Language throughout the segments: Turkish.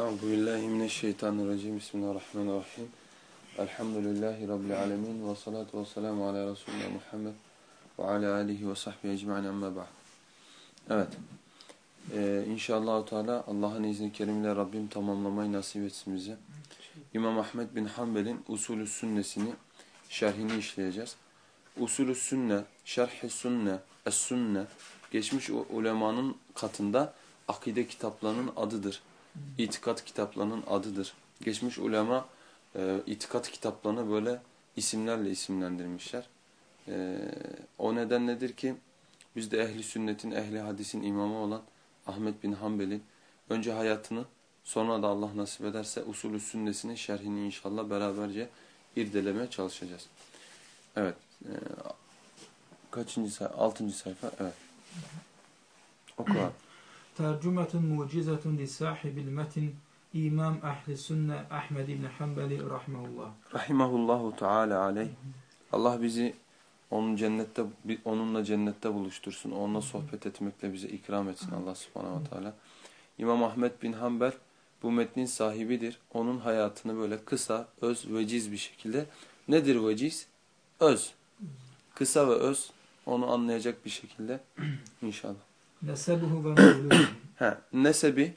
Euzu billahi mineşşeytanirracim. Bismillahirrahmanirrahim. Elhamdülillahi rabbil alamin ve salatu vesselamu ala resulina Muhammed ve ala alihi ve sahbihi ecmaîn amma ba'd. Evet. Ee, inşallah Teala Allah'ın izni kerimiyle Rabbim tamamlamayı nasip etsin bize. İmam Ahmed bin Hanbel'in Usulü Sünnesini şerhini işleyeceğiz. Usulü Sünne, Şerh-i Sünne, Es-Sünne geçmiş ulemanın katında akide kitaplarının adıdır. İtikat kitaplarının adıdır. Geçmiş ulema e, itikat kitaplarını böyle isimlerle isimlendirmişler. E, o neden nedir ki biz de ehli sünnetin, ehli hadisin imamı olan Ahmet bin Hanbel'in önce hayatını sonra da Allah nasip ederse usulü sünnesinin şerhini inşallah beraberce irdelemeye çalışacağız. Evet. E, kaçıncı sayfa? Altıncı sayfa. Evet. Oku abi. Tercümetun mucizatun li sahibil metin İmam Ehli Sünne Ahmed İbni Hanbeli rahmetullah. Rahimahullahu Teala aleyh. Allah bizi onun cennette onunla cennette buluştursun. Onunla sohbet etmekle bize ikram etsin Allah Subhanahu ve Teala. İmam Ahmed bin Hanbel bu metnin sahibidir. Onun hayatını böyle kısa, öz, veciz bir şekilde. Nedir veciz? Öz. Kısa ve öz. Onu anlayacak bir şekilde inşallah. Nesebuhu ve mevludu. Nesebi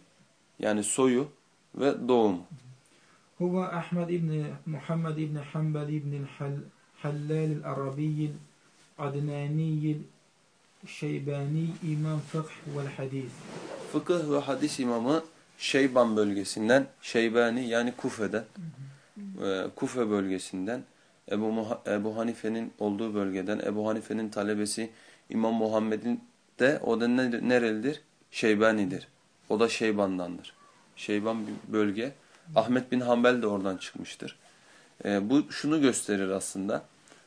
yani soyu ve doğumu. Huve Ahmed İbni Muhammed İbni Hanbel İbni Hallal Arabiyyil Adnaniyil Şeybani İmam Fıkh vel Hadis. Fıkıh ve hadis imamı Şeyban bölgesinden, Şeybani yani Kufe'den, e, Kufe bölgesinden, Ebu, Ebu Hanife'nin olduğu bölgeden, Ebu Hanife'nin talebesi İmam Muhammed'in de o da nerelidir? Şeybani'dir. O da Şeyban'dandır. Şeyban bir bölge. Ahmet bin Hanbel de oradan çıkmıştır. E, bu şunu gösterir aslında.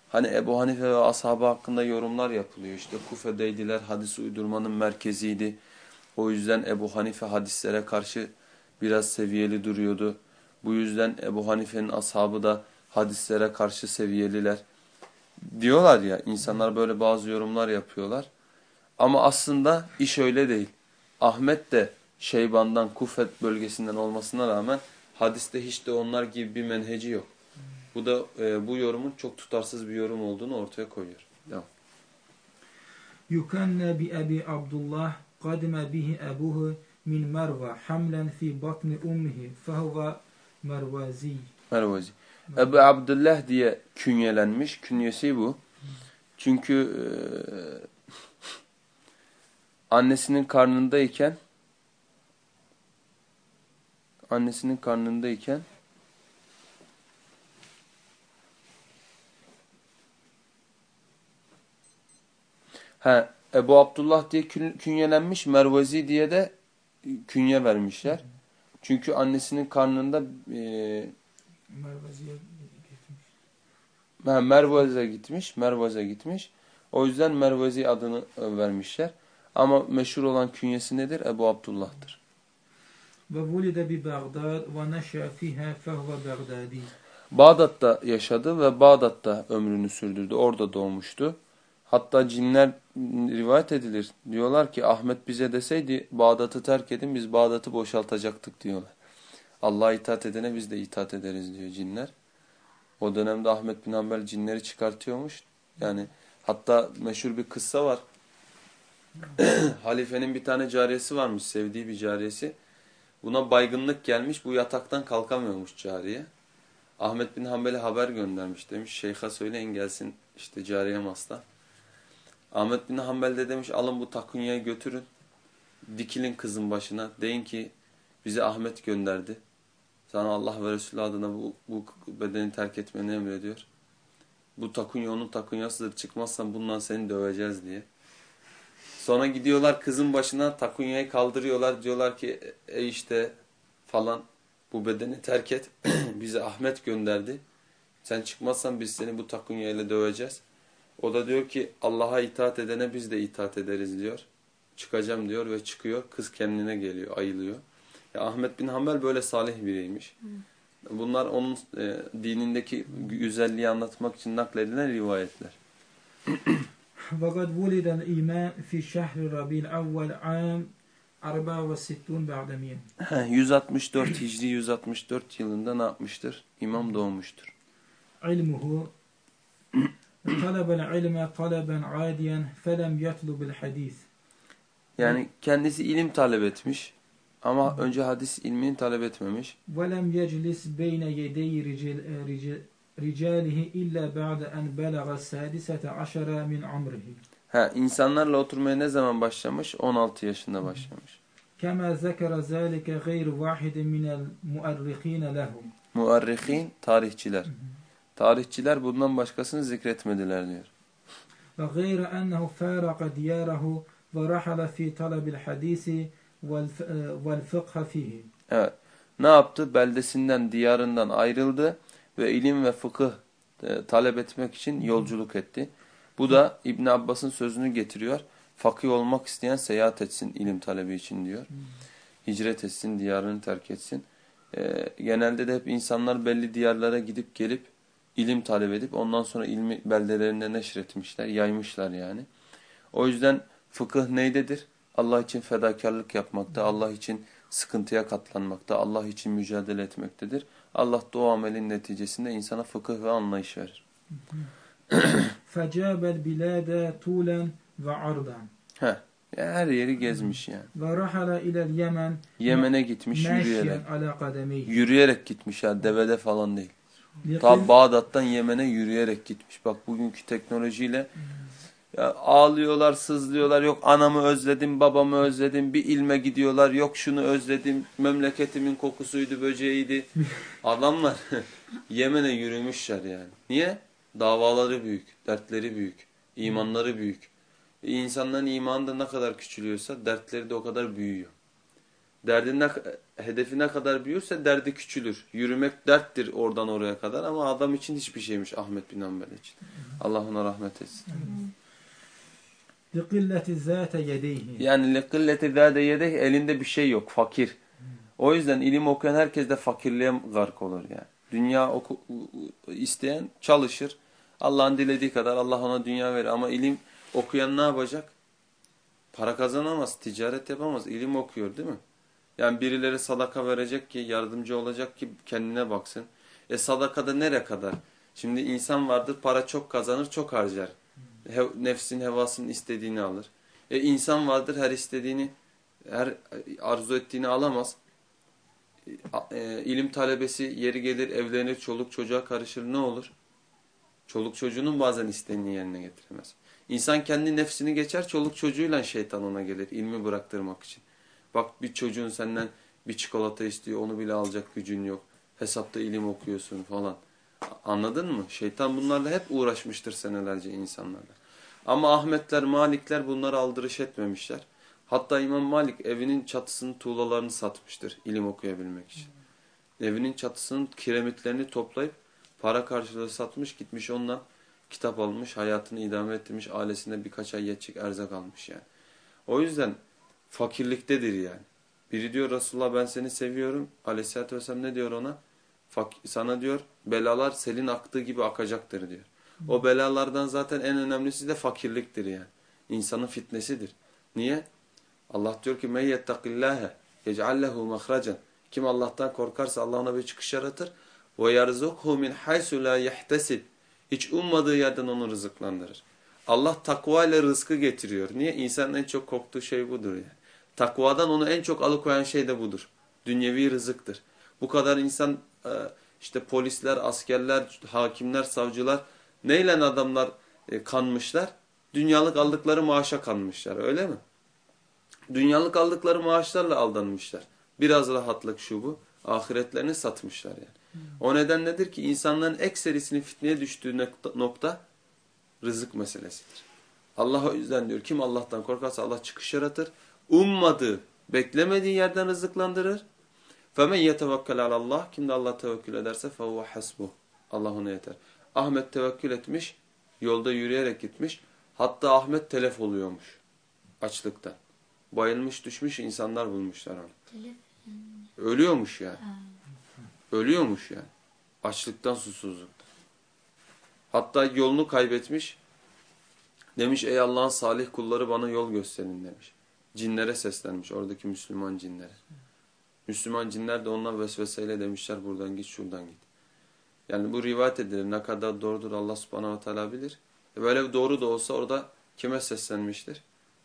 Hani Ebu Hanife ve ashabı hakkında yorumlar yapılıyor. İşte Kufe'deydiler, hadis uydurmanın merkeziydi. O yüzden Ebu Hanife hadislere karşı biraz seviyeli duruyordu. Bu yüzden Ebu Hanife'nin ashabı da hadislere karşı seviyeliler. Diyorlar ya, insanlar böyle bazı yorumlar yapıyorlar. Ama aslında iş öyle değil. Ahmet de Şeyban'dan, Kufet bölgesinden olmasına rağmen hadiste hiç de onlar gibi bir menheci yok. Bu da e, bu yorumun çok tutarsız bir yorum olduğunu ortaya koyuyor. Devam. Yukanna bi Abi Abdullah qadima bihi abuhu min Merva hamlen fi batni ummihi fehuve Mervazi. Mervazi. Ebu Abdullah diye künyelenmiş. Künyesi bu. Çünkü e, annesinin karnındayken annesinin karnındayken He, Ebu Abdullah diye künyelenmiş, Mervazi diye de künye vermişler. Çünkü annesinin karnında e, Mervazi'ye gitmiş. Mervaze gitmiş, Mervaze gitmiş. O yüzden Mervazi adını vermişler. Ama meşhur olan künyesi nedir? Ebu Abdullah'tır. Ve vulide bi Bağdad ve neşe fiha fehve Bağdadi. Bağdat'ta yaşadı ve Bağdat'ta ömrünü sürdürdü. Orada doğmuştu. Hatta cinler rivayet edilir. Diyorlar ki Ahmet bize deseydi Bağdat'ı terk edin biz Bağdat'ı boşaltacaktık diyorlar. Allah'a itaat edene biz de itaat ederiz diyor cinler. O dönemde Ahmet bin Hanbel cinleri çıkartıyormuş. Yani hatta meşhur bir kıssa var. Halifenin bir tane cariyesi varmış, sevdiği bir cariyesi. Buna baygınlık gelmiş, bu yataktan kalkamıyormuş cariye. Ahmet bin Hanbel'e haber göndermiş demiş, şeyha söyleyin gelsin işte cariye hasta. Ahmet bin Hanbel de demiş alın bu takunyayı götürün. Dikilin kızın başına. Deyin ki bize Ahmet gönderdi. Sana Allah ve Resulü adına bu, bu bedeni terk etmeni emrediyor. Bu takunya onun takunyasıdır. Çıkmazsan bundan seni döveceğiz diye. Sonra gidiyorlar kızın başına takunyayı kaldırıyorlar. Diyorlar ki e işte falan bu bedeni terk et. Bize Ahmet gönderdi. Sen çıkmazsan biz seni bu takunyayla döveceğiz. O da diyor ki Allah'a itaat edene biz de itaat ederiz diyor. Çıkacağım diyor ve çıkıyor. Kız kendine geliyor, ayılıyor. Ya Ahmet bin Hanbel böyle salih biriymiş. Bunlar onun e, dinindeki güzelliği anlatmak için nakledilen rivayetler. وقد ولد الإمام في شهر ربيع الأول عام 64 بعد 100 Heh, 164 Hicri 164 yılında ne yapmıştır? İmam doğmuştur. علمه طلب العلم طلبا عاديا فلم يطلب الحديث Yani kendisi ilim talep etmiş ama önce hadis ilmini talep etmemiş. ولم يجلس بين يدي رجال رجال رجاله إلا بعد أن بلغ السادسة عشر من عمره Ha, insanlarla oturmaya ne zaman başlamış? 16 yaşında başlamış. كما ذكر ذلك غير واحد من المؤرخين له Muarrihin, tarihçiler. Tarihçiler bundan başkasını zikretmediler diyor. وغير أنه فارق دياره ورحل في طلب الحديث والف- والفقه فيه Evet. Ne yaptı? Beldesinden, diyarından ayrıldı ve ilim ve fıkıh e, talep etmek için yolculuk etti. Bu da İbn Abbas'ın sözünü getiriyor. Fakih olmak isteyen seyahat etsin ilim talebi için diyor. Hicret etsin, diyarını terk etsin. E, genelde de hep insanlar belli diyarlara gidip gelip ilim talep edip ondan sonra ilmi beldelerinde neşretmişler, yaymışlar yani. O yüzden fıkıh neydedir? Allah için fedakarlık yapmakta, Allah için sıkıntıya katlanmakta, Allah için mücadele etmektedir. Allah dua amelin neticesinde insana fıkıh ve anlayış verir. Fecabel bilade tulen ve ardan. Her yeri gezmiş yani. Ve rahala ilel Yemen. Yemen'e gitmiş yürüyerek. Yürüyerek gitmiş ya yani, devede falan değil. Ta Bağdat'tan Yemen'e yürüyerek gitmiş. Bak bugünkü teknolojiyle hmm ya ağlıyorlar, sızlıyorlar. Yok anamı özledim, babamı özledim. Bir ilme gidiyorlar. Yok şunu özledim. Memleketimin kokusuydu, böceğiydi. Adamlar Yemen'e yürümüşler yani. Niye? Davaları büyük, dertleri büyük, imanları büyük. E, İnsanların imanı da ne kadar küçülüyorsa dertleri de o kadar büyüyor. Derdi ne, hedefi ne kadar büyürse derdi küçülür. Yürümek derttir oradan oraya kadar ama adam için hiçbir şeymiş Ahmet bin Hanbel için. Allah ona rahmet etsin. لقلة ذات يديه Yani lekilleti zâde yedeh elinde bir şey yok. Fakir. O yüzden ilim okuyan herkes de fakirliğe gark olur yani. Dünya oku, isteyen çalışır. Allah'ın dilediği kadar Allah ona dünya verir. Ama ilim okuyan ne yapacak? Para kazanamaz, ticaret yapamaz. İlim okuyor değil mi? Yani birileri sadaka verecek ki, yardımcı olacak ki kendine baksın. E sadakada nere kadar? Şimdi insan vardır para çok kazanır, çok harcar. He, nefsin hevasının istediğini alır. E insan vardır her istediğini, her arzu ettiğini alamaz. E, ilim talebesi yeri gelir, evlenir, çoluk çocuğa karışır ne olur? Çoluk çocuğunun bazen isteğini yerine getiremez. İnsan kendi nefsini geçer, çoluk çocuğuyla şeytan ona gelir ilmi bıraktırmak için. Bak bir çocuğun senden bir çikolata istiyor, onu bile alacak gücün yok. Hesapta ilim okuyorsun falan. Anladın mı? Şeytan bunlarla hep uğraşmıştır senelerce insanlarla. Ama Ahmetler, Malikler bunları aldırış etmemişler. Hatta İmam Malik evinin çatısının tuğlalarını satmıştır ilim okuyabilmek için. Evinin çatısının kiremitlerini toplayıp para karşılığı satmış gitmiş ondan kitap almış, hayatını idame ettirmiş, ailesine birkaç ay yetecek erzak almış yani. O yüzden fakirliktedir yani. Biri diyor Resulullah ben seni seviyorum. Aleyhisselatü Vesselam ne diyor ona? Sana diyor belalar selin aktığı gibi akacaktır diyor. O belalardan zaten en önemlisi de fakirliktir yani. İnsanın fitnesidir. Niye? Allah diyor ki men yettakillâhe yec'allehu mahracen. Kim Allah'tan korkarsa Allah ona bir çıkış yaratır. Ve yerzukhu min haysu la yehtesib. Hiç ummadığı yerden onu rızıklandırır. Allah takva ile rızkı getiriyor. Niye? İnsanın en çok korktuğu şey budur yani. Takvadan onu en çok alıkoyan şey de budur. Dünyevi rızıktır. Bu kadar insan işte polisler, askerler, hakimler, savcılar neyle adamlar kanmışlar? Dünyalık aldıkları maaşa kanmışlar öyle mi? Dünyalık aldıkları maaşlarla aldanmışlar. Biraz rahatlık şu bu. Ahiretlerini satmışlar yani. O neden nedir ki insanların ekserisinin fitneye düştüğü nokta, nokta rızık meselesidir. Allah o yüzden diyor kim Allah'tan korkarsa Allah çıkış yaratır. Ummadığı, beklemediği yerden rızıklandırır. فَمَنْ يَتَوَكَّلَ عَلَى اللّٰهِ Kim de Allah tevekkül ederse فَهُوَ حَسْبُهُ Allah ona yeter. Ahmet tevekkül etmiş, yolda yürüyerek gitmiş. Hatta Ahmet telef oluyormuş açlıktan. Bayılmış düşmüş insanlar bulmuşlar onu. Telef. Ölüyormuş yani. Ha. Ölüyormuş yani. Açlıktan, susuzluktan. Hatta yolunu kaybetmiş. Demiş ey Allah'ın salih kulları bana yol gösterin demiş. cinlere seslenmiş. Oradaki Müslüman cinlere. Müslüman cinler de onlar vesveseyle demişler buradan git şuradan git. Yani bu rivayet edilir. Ne kadar doğrudur Allah subhanahu teala bilir. E böyle doğru da olsa orada kime seslenmiştir?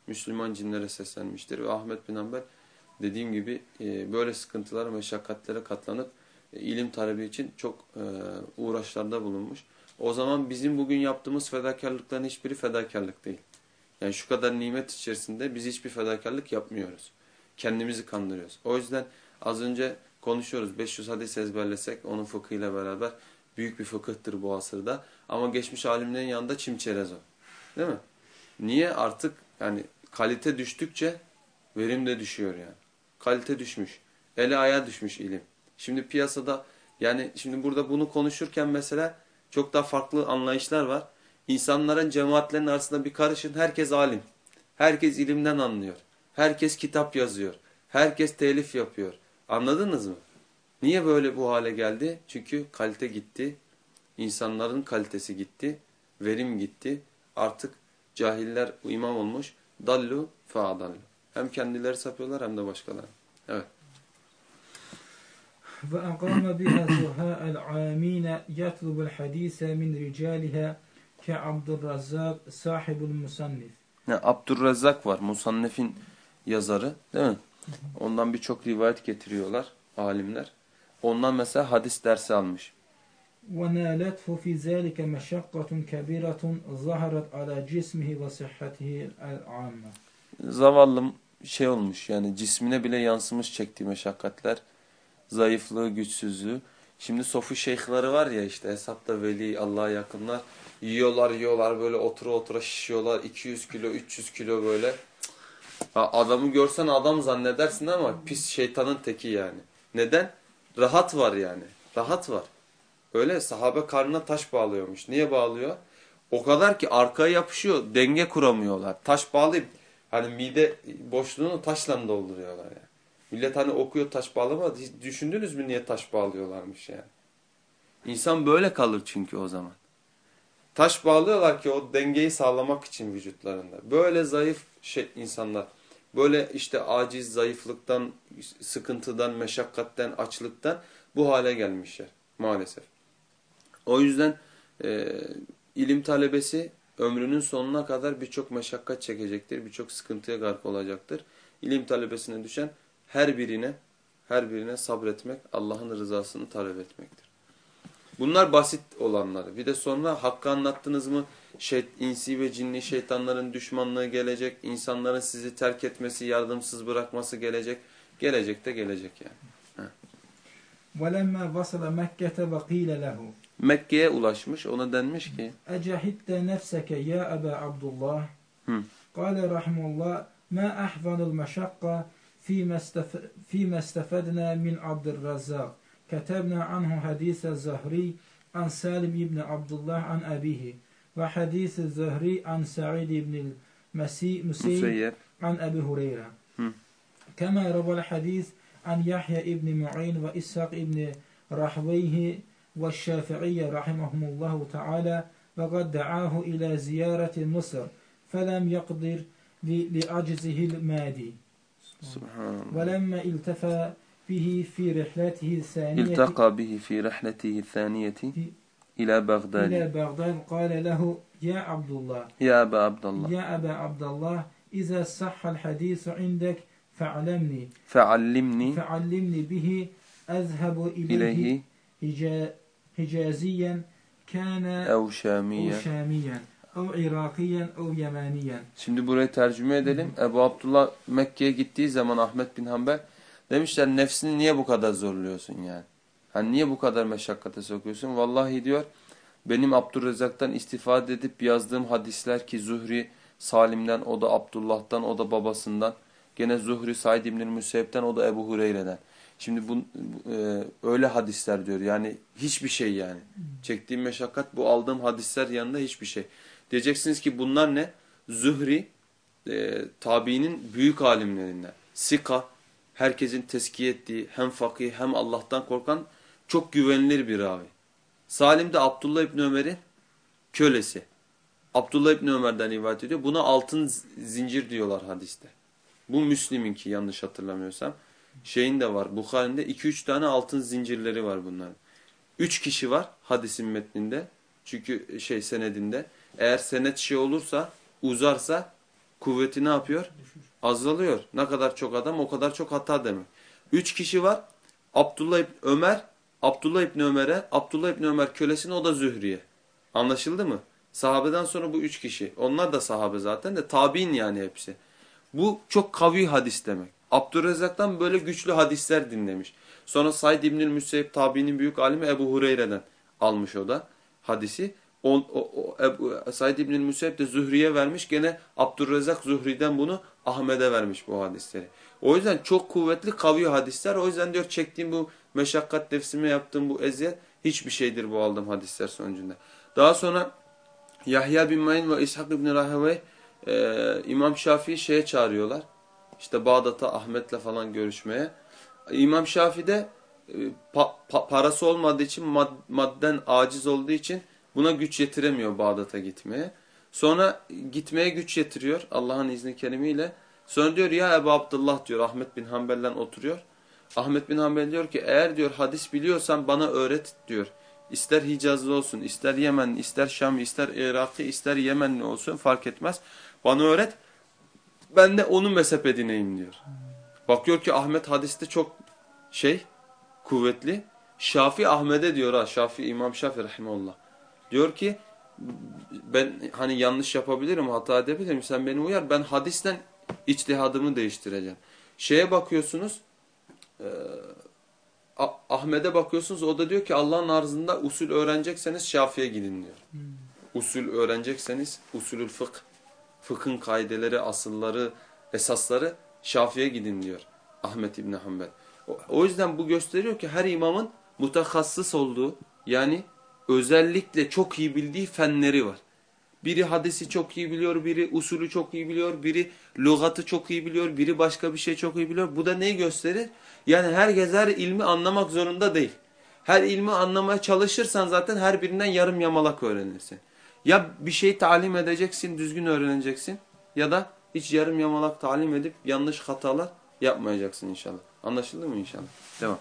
Müslüman cinlere seslenmiştir. Ve Ahmet bin Hanbel dediğim gibi e, böyle sıkıntılara, meşakkatlere katlanıp e, ilim talebi için çok e, uğraşlarda bulunmuş. O zaman bizim bugün yaptığımız fedakarlıkların hiçbiri fedakarlık değil. Yani şu kadar nimet içerisinde biz hiçbir fedakarlık yapmıyoruz. Kendimizi kandırıyoruz. O yüzden az önce konuşuyoruz. 500 hadis ezberlesek onun fıkhıyla beraber büyük bir fıkıhtır bu asırda. Ama geçmiş alimlerin yanında çimçerez o. Değil mi? Niye? Artık yani kalite düştükçe verim de düşüyor yani. Kalite düşmüş. Ele aya düşmüş ilim. Şimdi piyasada yani şimdi burada bunu konuşurken mesela çok daha farklı anlayışlar var. İnsanların cemaatlerin arasında bir karışın. Herkes alim. Herkes ilimden anlıyor. Herkes kitap yazıyor. Herkes telif yapıyor. Anladınız mı? Niye böyle bu hale geldi? Çünkü kalite gitti. İnsanların kalitesi gitti. Verim gitti. Artık cahiller imam olmuş. Dallu feadallu. Hem kendileri sapıyorlar hem de başkaları. Evet. وأقام بها زهاء العامين يطلب الحديث من رجالها كعبد الرزاق صاحب المصنف. Ne, Abdurrezzak var. Musannef'in yazarı değil mi? Ondan birçok rivayet getiriyorlar alimler. Ondan mesela hadis dersi almış. وَنَالَتْهُ فِي ذَٰلِكَ مَشَقَّةٌ كَبِيرَةٌ ظَهَرَتْ عَلَى جِسْمِهِ وَصِحَّتِهِ الْعَامَّةِ Zavallım şey olmuş yani cismine bile yansımış çektiği meşakkatler. Zayıflığı, güçsüzlüğü. Şimdi sofu şeyhleri var ya işte hesapta veli, Allah'a yakınlar. Yiyorlar yiyorlar böyle otura otura şişiyorlar. 200 kilo, 300 kilo böyle. Adamı görsen adam zannedersin ama pis şeytanın teki yani. Neden? Rahat var yani. Rahat var. Öyle sahabe karnına taş bağlıyormuş. Niye bağlıyor? O kadar ki arkaya yapışıyor. Denge kuramıyorlar. Taş bağlayıp hani mide boşluğunu taşla dolduruyorlar yani. Millet hani okuyor taş bağlama. Hiç düşündünüz mü niye taş bağlıyorlarmış yani? İnsan böyle kalır çünkü o zaman. Taş bağlıyorlar ki o dengeyi sağlamak için vücutlarında. Böyle zayıf şey insanlar. Böyle işte aciz, zayıflıktan, sıkıntıdan, meşakkatten, açlıktan bu hale gelmişler maalesef. O yüzden e, ilim talebesi ömrünün sonuna kadar birçok meşakkat çekecektir, birçok sıkıntıya gark olacaktır. İlim talebesine düşen her birine, her birine sabretmek, Allah'ın rızasını talep etmektir. Bunlar basit olanları. Bir de sonra hakkı anlattınız mı şey, insi ve cinli şeytanların düşmanlığı gelecek, insanların sizi terk etmesi, yardımsız bırakması gelecek. Gelecek de gelecek yani. وَلَمَّا وَصَلَ مَكَّةَ وَقِيلَ لَهُ Mekke'ye ulaşmış. Ona denmiş ki أَجَهِدْتَ نَفْسَكَ يَا أَبَا عَبْدُ اللّٰهِ Hı. قال رحمه الله ما أحفظ المشقة فيما, استف... فيما استفدنا من عبد الرزاق كتبنا عنه حديث الزهري عن سالم بن عبد الله عن أبيه وحديث الزهري عن سعيد بن المسيب. عن أبي هريرة. كما روى الحديث عن يحيى بن معين وإسحاق بن رحويه والشافعي رحمهم الله تعالى وقد دعاه إلى زيارة مصر فلم يقدر لعجزه المادي Subhanallah. ولما التفى bihi fi rihletihi saniyeti. İltaka bihi fi rihletihi saniyeti ila Bagdad. İla Bagdad kâle lehu ya Abdullah. Ya Aba Abdullah. Ya Aba Abdullah. İza sahhal hadisu indek fe'alemni. Fe'allimni. Fe'allimni bihi ezhebu ileyhi hicaziyen kâne ev şamiyen. Ev irakiyen ev yemaniyen. Şimdi burayı tercüme edelim. Ebu Abdullah Mekke'ye gittiği zaman Ahmet bin Hanbel demişler nefsini niye bu kadar zorluyorsun yani? Hani niye bu kadar meşakkate sokuyorsun? Vallahi diyor benim Abdurrezzak'tan istifade edip yazdığım hadisler ki Zuhri Salim'den o da Abdullah'tan o da babasından. Gene Zuhri Said Müseyyep'ten o da Ebu Hureyre'den. Şimdi bu e, öyle hadisler diyor. Yani hiçbir şey yani. Çektiğim meşakkat bu aldığım hadisler yanında hiçbir şey. Diyeceksiniz ki bunlar ne? Zuhri e, tabiinin büyük alimlerinden. Sika herkesin teskiye ettiği hem fakih hem Allah'tan korkan çok güvenilir bir ravi. Salim de Abdullah İbni Ömer'in kölesi. Abdullah İbni Ömer'den rivayet ediyor. Buna altın zincir diyorlar hadiste. Bu Müslim'inki yanlış hatırlamıyorsam. Şeyin de var. Bukhari'nde 2-3 tane altın zincirleri var bunların. 3 kişi var hadisin metninde. Çünkü şey senedinde. Eğer senet şey olursa, uzarsa kuvveti ne yapıyor? Azalıyor. Ne kadar çok adam o kadar çok hata demek. 3 kişi var. Abdullah İbni Ömer, Abdullah İbni Ömer'e, Abdullah İbni Ömer kölesine o da Zühriye. Anlaşıldı mı? Sahabeden sonra bu üç kişi. Onlar da sahabe zaten de tabi'in yani hepsi. Bu çok kavi hadis demek. Abdurrezzak'tan böyle güçlü hadisler dinlemiş. Sonra Said İbnül Müseyyip tabi'nin büyük alimi Ebu Hureyre'den almış o da hadisi. O, o, o, Ebu, Said İbnül Müseyyip de Zühri'ye vermiş. Gene Abdurrezzak Zühri'den bunu Ahmet'e vermiş bu hadisleri. O yüzden çok kuvvetli kavi hadisler. O yüzden diyor çektiğim bu meşakkat nefsime yaptığım bu eziyet hiçbir şeydir bu aldığım hadisler sonucunda. Daha sonra Yahya bin Mayin ve İshak bin Rahevey e, İmam Şafii şeye çağırıyorlar. İşte Bağdat'a Ahmet'le falan görüşmeye. İmam Şafii de e, pa, pa, parası olmadığı için mad, madden aciz olduğu için buna güç yetiremiyor Bağdat'a gitmeye. Sonra gitmeye güç yetiriyor Allah'ın izni kerimiyle. Sonra diyor ya Ebu Abdullah diyor Ahmet bin Hanbel'den oturuyor. Ahmet bin Hanbel diyor ki eğer diyor hadis biliyorsan bana öğret diyor. İster Hicazlı olsun, ister Yemen, ister Şam, ister Irak'ı, ister Yemenli olsun fark etmez. Bana öğret. Ben de onun mezhep edineyim diyor. Bakıyor ki Ahmet hadiste çok şey, kuvvetli. Şafi Ahmet'e diyor ha, Şafi İmam Şafi rahimullah. Diyor ki ben hani yanlış yapabilirim, hata edebilirim. Sen beni uyar. Ben hadisten içtihadımı değiştireceğim. Şeye bakıyorsunuz, e, Ahmet'e bakıyorsunuz o da diyor ki Allah'ın arzında usul öğrenecekseniz Şafi'ye gidin diyor. Hmm. Usul öğrenecekseniz usulül fıkh, fıkhın kaideleri, asılları, esasları Şafi'ye gidin diyor Ahmet İbni Hanbel. O, o yüzden bu gösteriyor ki her imamın mutakassıs olduğu yani özellikle çok iyi bildiği fenleri var. Biri hadisi çok iyi biliyor, biri usulü çok iyi biliyor, biri lügatı çok iyi biliyor, biri başka bir şey çok iyi biliyor. Bu da neyi gösterir? Yani herkes her ilmi anlamak zorunda değil. Her ilmi anlamaya çalışırsan zaten her birinden yarım yamalak öğrenirsin. Ya bir şey talim edeceksin, düzgün öğreneceksin ya da hiç yarım yamalak talim edip yanlış hatalar yapmayacaksın inşallah. Anlaşıldı mı inşallah? Devam.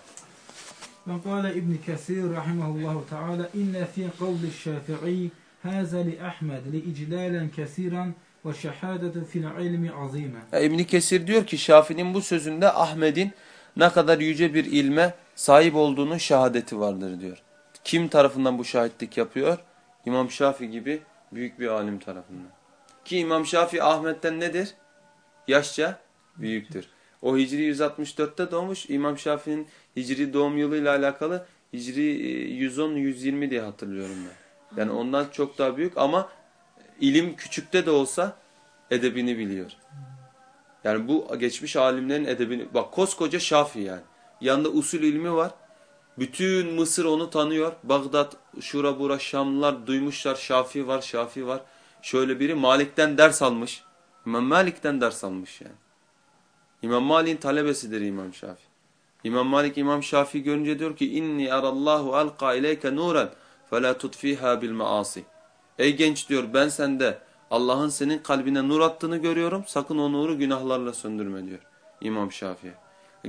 وقال ابن كثير رحمه الله تعالى إن في قول الشافعي هذا لأحمد لإجلالا كثيرا وشهادة في العلم عظيمة. İbn Kesir diyor ki Şafii'nin bu sözünde Ahmet'in ne kadar yüce bir ilme sahip olduğunun şehadeti vardır diyor. Kim tarafından bu şahitlik yapıyor? İmam Şafi gibi büyük bir alim tarafından. Ki İmam Şafi Ahmet'ten nedir? Yaşça büyüktür. O Hicri 164'te doğmuş. İmam Şafi'nin Hicri doğum yılıyla alakalı Hicri 110-120 e, diye hatırlıyorum ben. Yani ondan çok daha büyük ama ilim küçükte de olsa edebini biliyor. Yani bu geçmiş alimlerin edebini bak koskoca Şafi yani. Yanında usul ilmi var. Bütün Mısır onu tanıyor. Bağdat, şura bura Şamlılar duymuşlar Şafi var, Şafi var. Şöyle biri Malik'ten ders almış. İmam Malik'ten ders almış yani. İmam Malik'in talebesidir İmam Şafi. İmam Malik İmam Şafi görünce diyor ki inni arallahu alqa ileyke nuran fela tutfiha bil maasi. Ey genç diyor ben sende Allah'ın senin kalbine nur attığını görüyorum. Sakın o nuru günahlarla söndürme diyor İmam Şafii.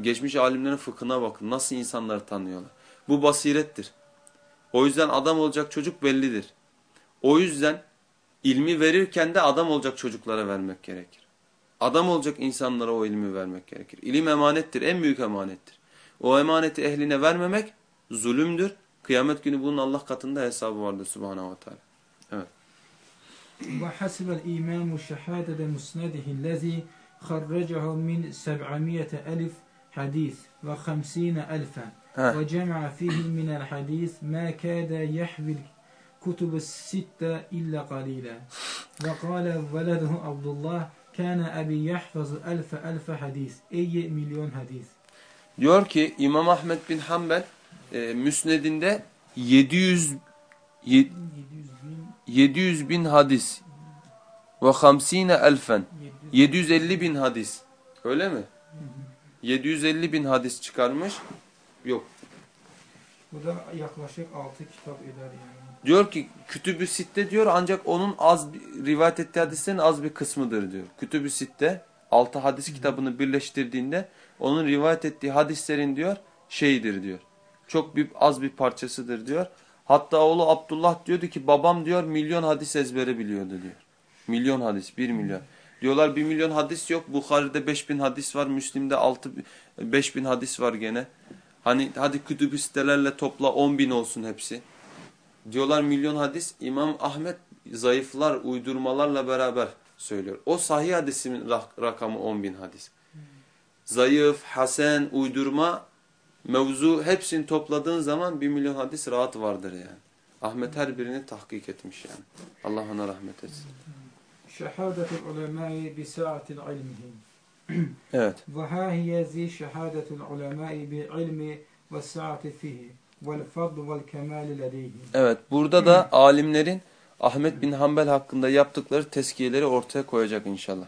Geçmiş alimlerin fıkhına bakın. Nasıl insanları tanıyorlar. Bu basirettir. O yüzden adam olacak çocuk bellidir. O yüzden ilmi verirken de adam olacak çocuklara vermek gerekir. Adam olacak insanlara o ilmi vermek gerekir. İlim emanettir. En büyük emanettir. O emaneti ehline vermemek zulümdür. Kıyamet günü bunun Allah katında hesabı vardır Subhanahu ve Teala. Evet. وحسب الإمام شهادة مسنده الذي خرجه من سبعمية ألف حديث وخمسين ألفا وجمع فيه من الحديث ما كاد يحوي الكتب الستة إلا قليلا وقال ولده عبد الله Kâne abi yahfazu elfe elfe hadis. Eyye milyon hadis. Diyor ki İmam Ahmet bin Hanbel e, müsnedinde 700 700 bin, hadis ve hamsine elfen 750 bin hadis. Öyle mi? 750 bin hadis çıkarmış. Yok. Bu da yaklaşık 6 kitap eder yani. Diyor ki Kütüb-ü Sitte diyor ancak onun az bir, rivayet ettiği hadislerin az bir kısmıdır diyor. Kütüb-ü Sitte altı hadis kitabını birleştirdiğinde onun rivayet ettiği hadislerin diyor şeyidir diyor. Çok bir az bir parçasıdır diyor. Hatta oğlu Abdullah diyordu ki babam diyor milyon hadis ezbere biliyordu diyor. Milyon hadis, bir milyon. Diyorlar bir milyon hadis yok. Bukhari'de beş bin hadis var. Müslim'de altı, beş bin hadis var gene. Hani hadi kütüb sitelerle topla on bin olsun hepsi. Diyorlar milyon hadis. İmam Ahmet zayıflar, uydurmalarla beraber söylüyor. O sahih hadisin rakamı on bin hadis. Zayıf, hasen, uydurma, mevzu hepsini topladığın zaman bir milyon hadis rahat vardır yani. Ahmet her birini tahkik etmiş yani. Allah ona rahmet etsin. Şehadetul ulemâi bi sa'atil ilmihim. Evet. Ve ha hiye zi şehadetul ulemâi bi ilmi ve sa'ati fihi vel fadl vel kemâli ledeyhim. Evet. Burada da alimlerin Ahmet bin Hanbel hakkında yaptıkları teskiyeleri ortaya koyacak inşallah.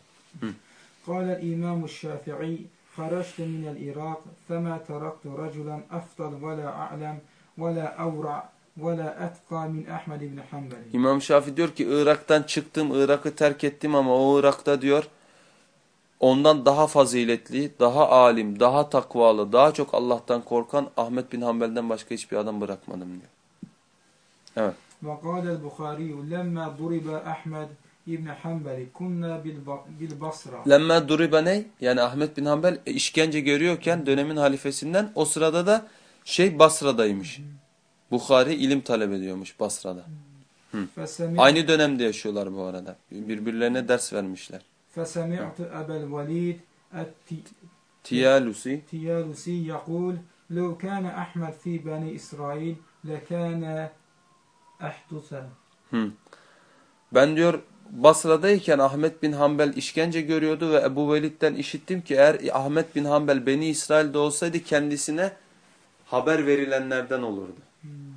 قال الإمام الشافعي خرجت من العراق فما تركت رجلا أفضل ولا أعلم ولا أورع ولا أتقى من أحمد بن حنبل İmam Şafi diyor ki Irak'tan çıktım, Irak'ı terk ettim ama o Irak'ta diyor ondan daha faziletli, daha alim, daha takvalı, daha çok Allah'tan korkan Ahmet bin Hanbel'den başka hiçbir adam bırakmadım diyor. Evet. وقال البخاري لما ضرب أحمد بن حنبل كنا بالب- بالبصرة Lemme duriba ne? Yani Ahmet bin Hanbel e, işkence görüyorken dönemin halifesinden o sırada da şey Basra'daymış. Bukhari ilim talep ediyormuş Basra'da. فسمعت, Aynı dönemde yaşıyorlar bu arada. Birbirlerine ders vermişler. فسمعت أبا الوليد Tiyalusi التيالسي يقول لو كان أحمد في بني إسرائيل لكان أحدثا Hı. Ben diyor Basra'dayken Ahmet bin Hanbel işkence görüyordu ve Ebu Velid'den işittim ki eğer Ahmet bin Hanbel Beni İsrail'de olsaydı kendisine haber verilenlerden olurdu.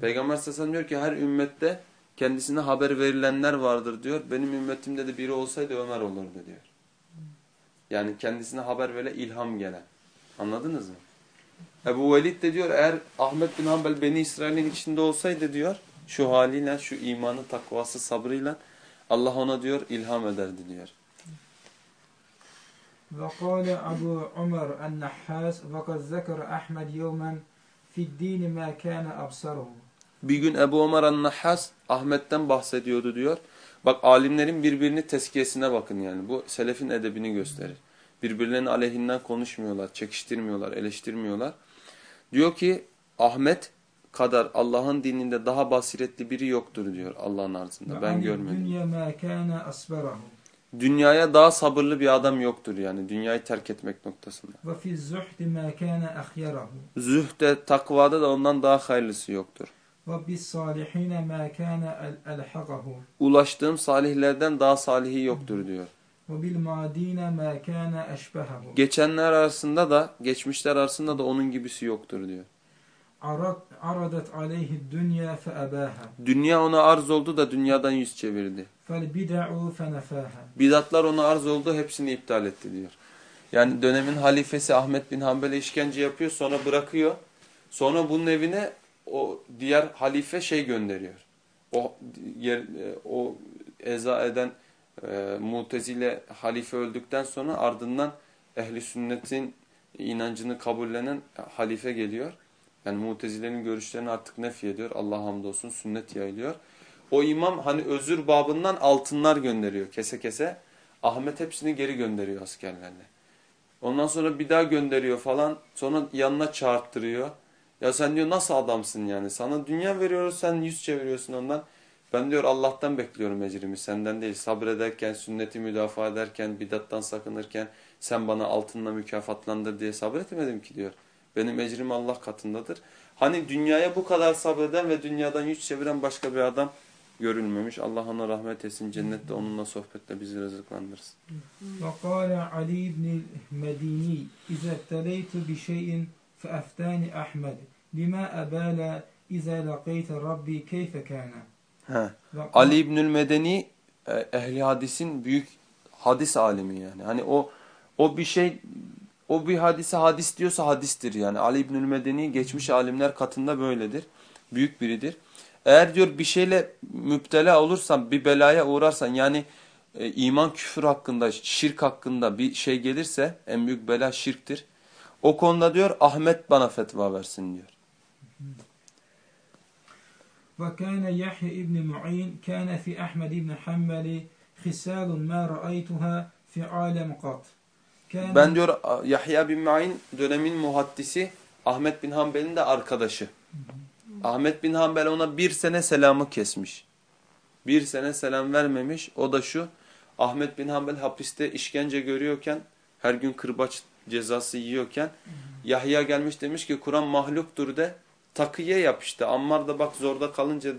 Peygamber sallallahu diyor ki her ümmette kendisine haber verilenler vardır diyor. Benim ümmetimde de biri olsaydı Ömer olurdu diyor. Yani kendisine haber böyle ilham gelen. Anladınız mı? Ebu Velid de diyor eğer Ahmet bin Hanbel Beni İsrail'in içinde olsaydı diyor şu haliyle, şu imanı, takvası, sabrıyla Allah ona diyor ilham ederdi diyor. وقال أبو عمر النحاس وقد ذكر أحمد يوما في الدين ما كان أبصره Bir gün Ebu Ömer An-Nahhas Ahmet'ten bahsediyordu diyor. Bak alimlerin birbirini tezkiyesine bakın yani. Bu selefin edebini gösterir. Birbirlerinin aleyhinden konuşmuyorlar, çekiştirmiyorlar, eleştirmiyorlar. Diyor ki Ahmet kadar Allah'ın dininde daha basiretli biri yoktur diyor Allah'ın arzında. Ben görmedim. Dünyaya daha sabırlı bir adam yoktur yani dünyayı terk etmek noktasında. Zühde takvada da ondan daha hayırlısı yoktur. Ulaştığım salihlerden daha salihi yoktur diyor. Geçenler arasında da, geçmişler arasında da onun gibisi yoktur diyor. Aradat aleyhi dünya feabaha. Dünya ona arz oldu da dünyadan yüz çevirdi. Bidatlar ona arz oldu hepsini iptal etti diyor. Yani dönemin halifesi Ahmet bin Hanbel'e işkence yapıyor sonra bırakıyor. Sonra bunun evine o diğer halife şey gönderiyor. O yer, e, o eza eden e, Mutezile halife öldükten sonra ardından ehli sünnetin inancını kabullenen halife geliyor. Yani Mutezile'nin görüşlerini artık nefi ediyor. Allah hamdolsun sünnet yayılıyor. O imam hani özür babından altınlar gönderiyor kese kese. Ahmet hepsini geri gönderiyor askerlerle. Ondan sonra bir daha gönderiyor falan. Sonra yanına çağırttırıyor. Ya sen diyor nasıl adamsın yani? Sana dünya veriyoruz sen yüz çeviriyorsun ondan. Ben diyor Allah'tan bekliyorum ecrimi senden değil. Sabrederken, sünneti müdafaa ederken, bidattan sakınırken sen bana altınla mükafatlandır diye sabretmedim ki diyor. Benim ecrim Allah katındadır. Hani dünyaya bu kadar sabreden ve dünyadan yüz çeviren başka bir adam görülmemiş. Allah ona rahmet etsin. Cennette onunla sohbetle bizi rızıklandırsın. وقال علي بن المديني إذا ابتليت بشيء فأفتاني أحمد bima abala iza laqayta rabbi keyfe kana. Ali İbnül Medeni e, ehli hadisin büyük hadis alimi yani. Hani o o bir şey o bir hadise hadis diyorsa hadistir yani. Ali İbnül Medeni geçmiş alimler katında böyledir. Büyük biridir. Eğer diyor bir şeyle müptela olursan, bir belaya uğrarsan yani e, iman küfür hakkında, şirk hakkında bir şey gelirse en büyük bela şirktir. O konuda diyor Ahmet bana fetva versin diyor. وكان يحيى ابن معين كان في أحمد بن حنبل خسال ما رأيتها في عالم قط كان Ben diyor Yahya bin Ma'in dönemin muhaddisi Ahmet bin Hanbel'in de arkadaşı. Ahmet bin Hanbel ona bir sene selamı kesmiş. Bir sene selam vermemiş. O da şu Ahmet bin Hanbel hapiste işkence görüyorken her gün kırbaç cezası yiyorken Yahya gelmiş demiş ki Kur'an mahluktur de takıya yap işte. Ammar da bak zorda kalınca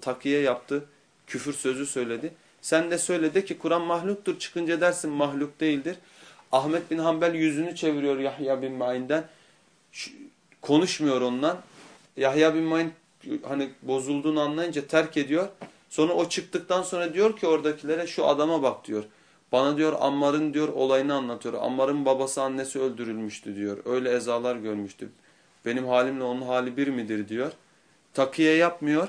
takıya yaptı. Küfür sözü söyledi. Sen de söyle de ki Kur'an mahluktur çıkınca dersin mahluk değildir. Ahmet bin Hanbel yüzünü çeviriyor Yahya bin Ma'in'den. Konuşmuyor ondan. Yahya bin Ma'in hani bozulduğunu anlayınca terk ediyor. Sonra o çıktıktan sonra diyor ki oradakilere şu adama bak diyor. Bana diyor Ammar'ın diyor olayını anlatıyor. Ammar'ın babası annesi öldürülmüştü diyor. Öyle ezalar görmüştü. Benim halimle onun hali bir midir diyor. Takiye yapmıyor.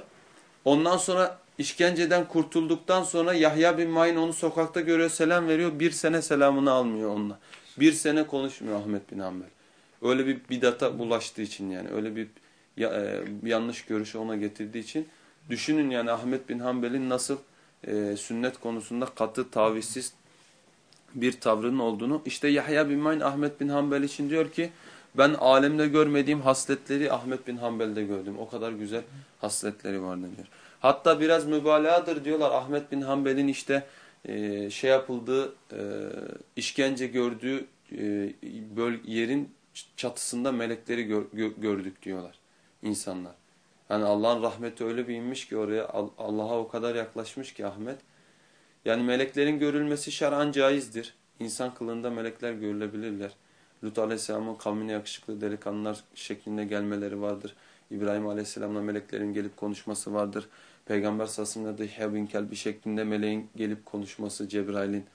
Ondan sonra işkenceden kurtulduktan sonra Yahya bin Ma'in onu sokakta görüyor selam veriyor. Bir sene selamını almıyor onunla. Bir sene konuşmuyor Ahmet bin Hanbel. Öyle bir bidata bulaştığı için yani. Öyle bir e, yanlış görüşü ona getirdiği için. Düşünün yani Ahmet bin Hanbel'in nasıl e, sünnet konusunda katı, tavizsiz bir tavrının olduğunu. İşte Yahya bin Ma'in Ahmet bin Hanbel için diyor ki ben alemde görmediğim hasletleri Ahmet bin Hanbel'de gördüm. O kadar güzel hasletleri vardı diyor. Hatta biraz mübalağadır diyorlar Ahmet bin Hanbel'in işte e, şey yapıldığı, e, işkence gördüğü e, yerin çatısında melekleri gör, gö, gördük diyorlar insanlar. Yani Allah'ın rahmeti öyle bir inmiş ki oraya Allah'a o kadar yaklaşmış ki Ahmet. Yani meleklerin görülmesi şer'an caizdir. İnsan kılığında melekler görülebilirler. Lut Aleyhisselam'ın kavmine yakışıklı delikanlılar şeklinde gelmeleri vardır. İbrahim Aleyhisselam'la meleklerin gelip konuşması vardır. Peygamber sasında da Hebin Kelbi şeklinde meleğin gelip konuşması Cebrail'in.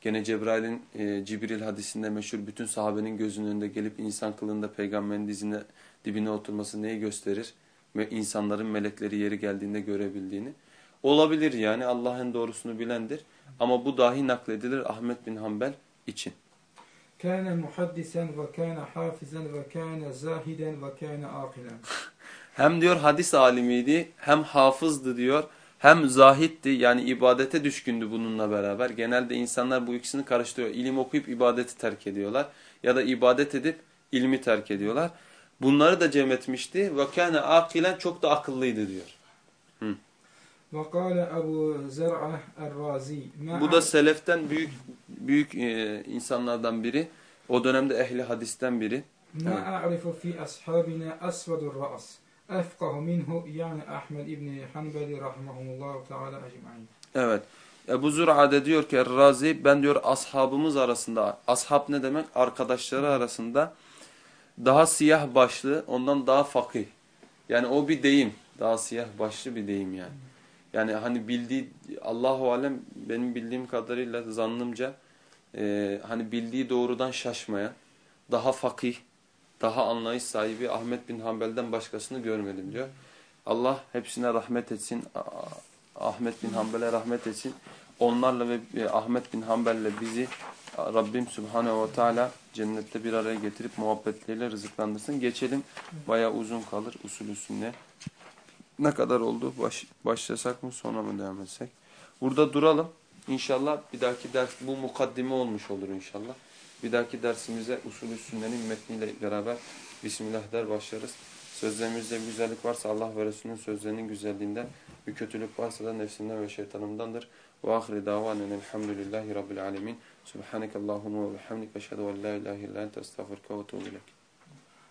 Gene Cebrail'in e, Cibril hadisinde meşhur bütün sahabenin gözünün önünde gelip insan kılığında peygamberin dizine, dibine oturması neyi gösterir? Ve insanların melekleri yeri geldiğinde görebildiğini. Olabilir yani Allah'ın doğrusunu bilendir. Ama bu dahi nakledilir Ahmet bin Hanbel için. Kâne muhaddisen ve kâne hafizan ve kâne zahiden ve kâne akilen. Hem diyor hadis alimiydi, hem hafızdı diyor, hem zahitti yani ibadete düşkündü bununla beraber. Genelde insanlar bu ikisini karıştırıyor. İlim okuyup ibadeti terk ediyorlar ya da ibadet edip ilmi terk ediyorlar. Bunları da cem etmişti. Ve kâne akilen çok da akıllıydı diyor. Bu da seleften büyük büyük e, insanlardan biri. O dönemde ehli hadisten biri. Ma a'rifu fi ashabina asvadur ra's. Efkahu minhu yani Ahmed İbni Hanbeli rahimahumullahu teala ecmaîn. Evet. Ebu Zur'ade diyor ki Razi ben diyor ashabımız arasında ashab ne demek? Arkadaşları arasında daha siyah başlı ondan daha fakih. Yani o bir deyim. Daha siyah başlı bir deyim yani. Yani hani bildiği Allahu alem benim bildiğim kadarıyla zannımca e, hani bildiği doğrudan şaşmayan, daha fakih, daha anlayış sahibi Ahmet bin Hanbel'den başkasını görmedim diyor. Allah hepsine rahmet etsin. Ahmet bin Hanbel'e rahmet etsin. Onlarla ve e, Ahmet bin Hanbel'le bizi Rabbim Subhanehu ve Teala cennette bir araya getirip muhabbetleriyle rızıklandırsın. Geçelim. Baya uzun kalır usulü sünne. Ne kadar oldu? Baş, başlasak mı sonra mı devam etsek? Burada duralım. İnşallah bir dahaki ders bu mukaddime olmuş olur inşallah. Bir dahaki dersimize usulü sünnenin metniyle beraber Bismillah der başlarız. Sözlerimizde bir güzellik varsa Allah ve Resulünün sözlerinin güzelliğinden, bir kötülük varsa da nefsimden ve şeytanımdandır. Ve ahire davanen elhamdülillahi rabbil alemin. Subhaneke Allahumma ve bihamdik. Eşhedü en la ilahe illa ente estağfurke ve tuğbilek.